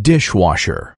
dishwasher.